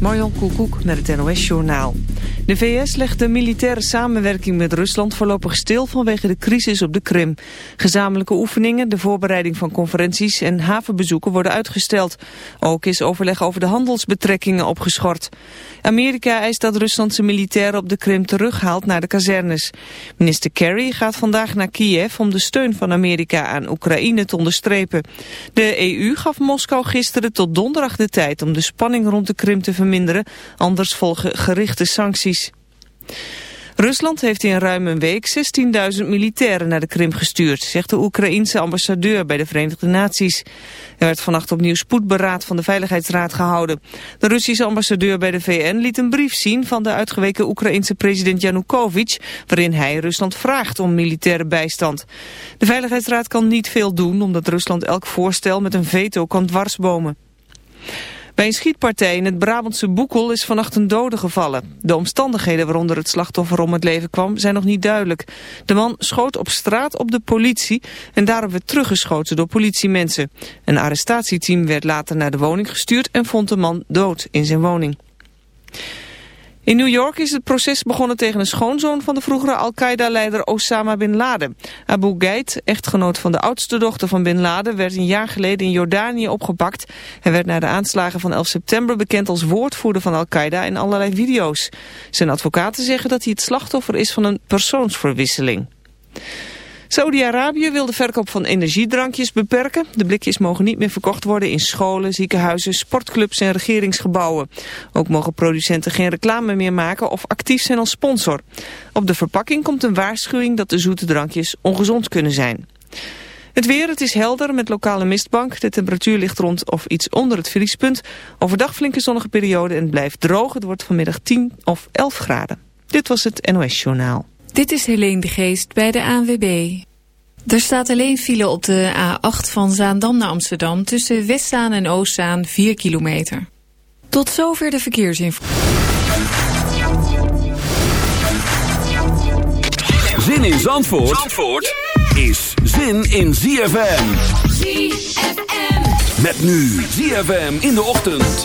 Marjon Koekoek met het NOS-journaal. De VS legt de militaire samenwerking met Rusland voorlopig stil vanwege de crisis op de Krim. Gezamenlijke oefeningen, de voorbereiding van conferenties en havenbezoeken worden uitgesteld. Ook is overleg over de handelsbetrekkingen opgeschort. Amerika eist dat Rusland zijn militairen op de Krim terughaalt naar de kazernes. Minister Kerry gaat vandaag naar Kiev om de steun van Amerika aan Oekraïne te onderstrepen. De EU gaf Moskou gisteren tot donderdag de tijd om de spanning rond de Krim te verminderen, anders volgen gerichte sancties. Rusland heeft in ruim een week 16.000 militairen naar de Krim gestuurd, zegt de Oekraïense ambassadeur bij de Verenigde Naties. Er werd vannacht opnieuw spoedberaad van de Veiligheidsraad gehouden. De Russische ambassadeur bij de VN liet een brief zien van de uitgeweken Oekraïense president Yanukovych, waarin hij Rusland vraagt om militaire bijstand. De Veiligheidsraad kan niet veel doen, omdat Rusland elk voorstel met een veto kan dwarsbomen. Bij een schietpartij in het Brabantse Boekel is vannacht een dode gevallen. De omstandigheden waaronder het slachtoffer om het leven kwam zijn nog niet duidelijk. De man schoot op straat op de politie en daarop werd teruggeschoten door politiemensen. Een arrestatieteam werd later naar de woning gestuurd en vond de man dood in zijn woning. In New York is het proces begonnen tegen een schoonzoon van de vroegere Al-Qaeda-leider Osama Bin Laden. Abu Ghait, echtgenoot van de oudste dochter van Bin Laden, werd een jaar geleden in Jordanië opgepakt. Hij werd na de aanslagen van 11 september bekend als woordvoerder van Al-Qaeda in allerlei video's. Zijn advocaten zeggen dat hij het slachtoffer is van een persoonsverwisseling. Saudi-Arabië wil de verkoop van energiedrankjes beperken. De blikjes mogen niet meer verkocht worden in scholen, ziekenhuizen, sportclubs en regeringsgebouwen. Ook mogen producenten geen reclame meer maken of actief zijn als sponsor. Op de verpakking komt een waarschuwing dat de zoete drankjes ongezond kunnen zijn. Het weer, het is helder met lokale mistbank. De temperatuur ligt rond of iets onder het vriespunt. Overdag flinke zonnige periode en het blijft droog. Het wordt vanmiddag 10 of 11 graden. Dit was het NOS Journaal. Dit is Helene de Geest bij de ANWB. Er staat alleen file op de A8 van Zaandam naar Amsterdam... tussen Westzaan en Oostzaan 4 kilometer. Tot zover de verkeersinformatie. Zin in Zandvoort, Zandvoort is zin in ZFM. ZFM. Met nu ZFM in de ochtend.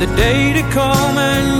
the day to come and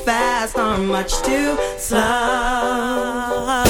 fast or much too slow.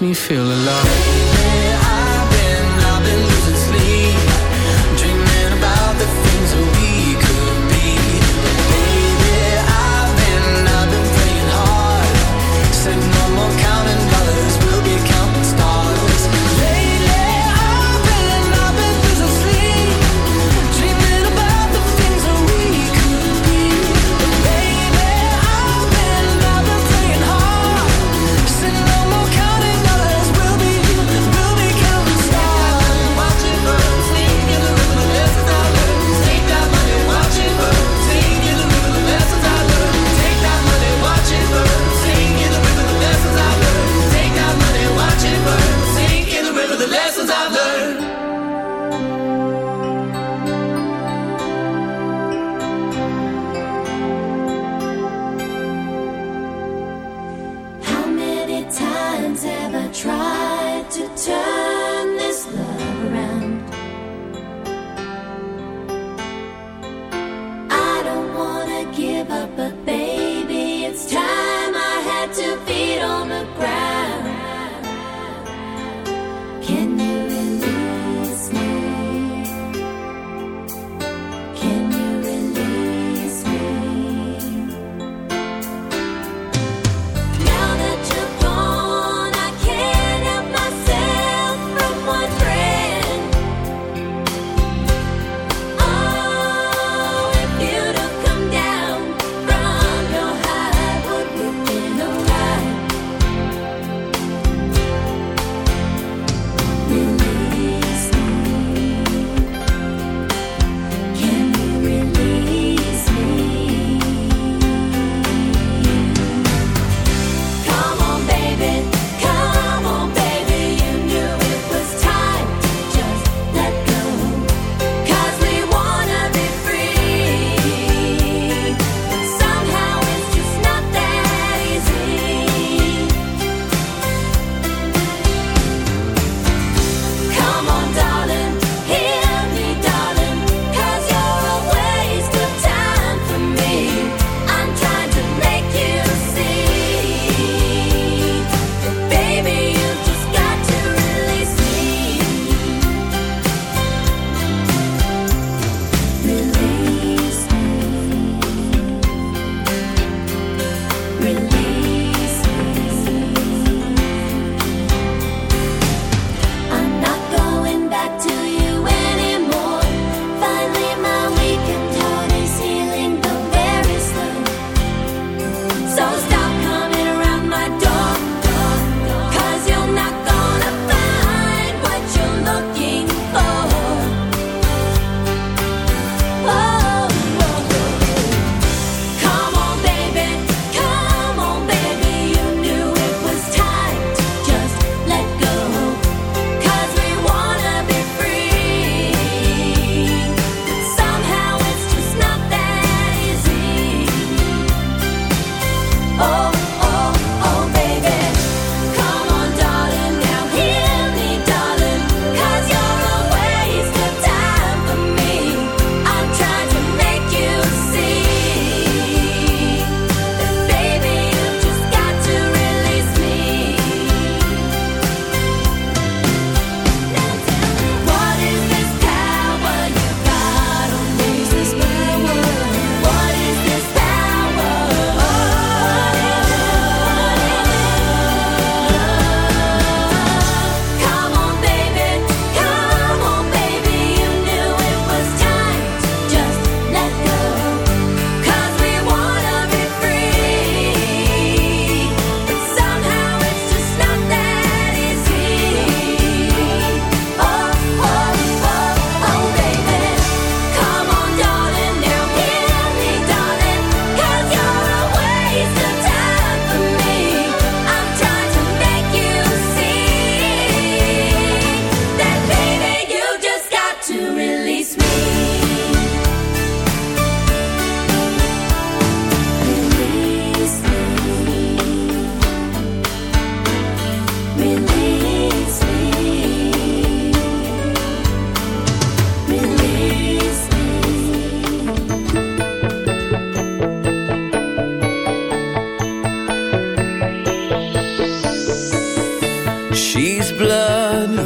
me feel alive.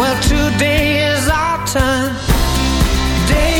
Well, today is our turn. Days